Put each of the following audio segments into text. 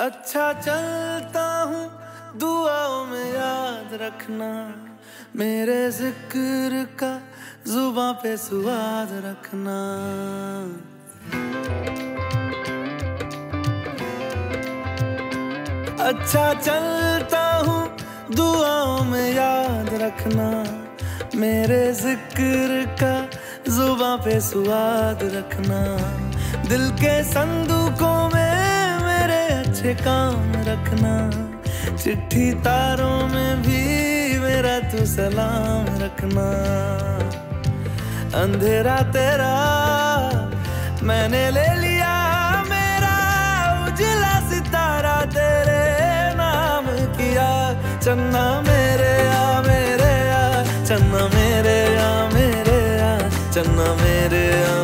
अच्छा चलता हूँ, दुआओं में याद रखना। मेरे ज़िक्र का जुबा पे सुवाद रखना। अच्छा चलता हूँ, दुआओं में याद रखना। मेरे ज़िक्र का जुबा पे सुवाद रखना। दिल के संदूकों में मुझे काम रखना। चिट्ठी तारों में भी मेरा तू सलाम रखना। अंधेरा तेरा मैंने ले लिया, मेरा उजला सितारा तेरे नाम किया। चन्ना मेरे आ मेरे आ, चन्ना मेरे आ मेरे आ, चन्ना मेरे आ।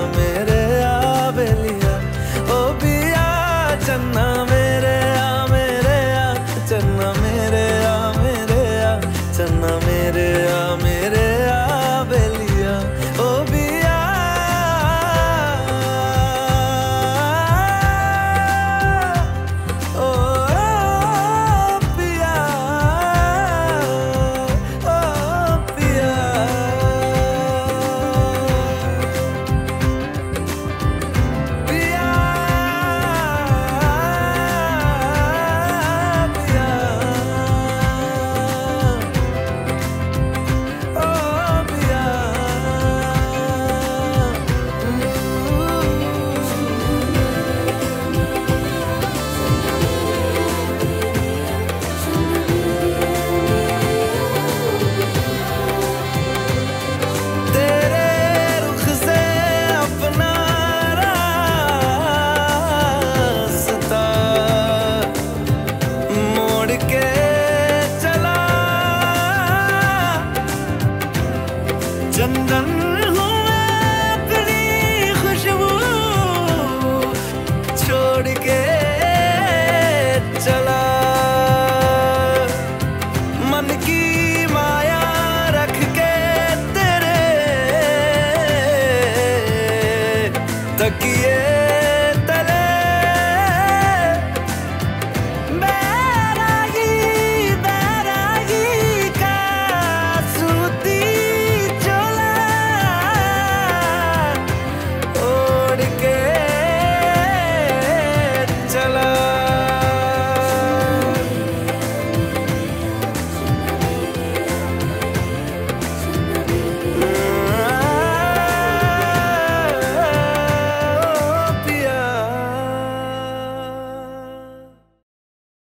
I'm in.